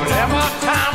Whatever time.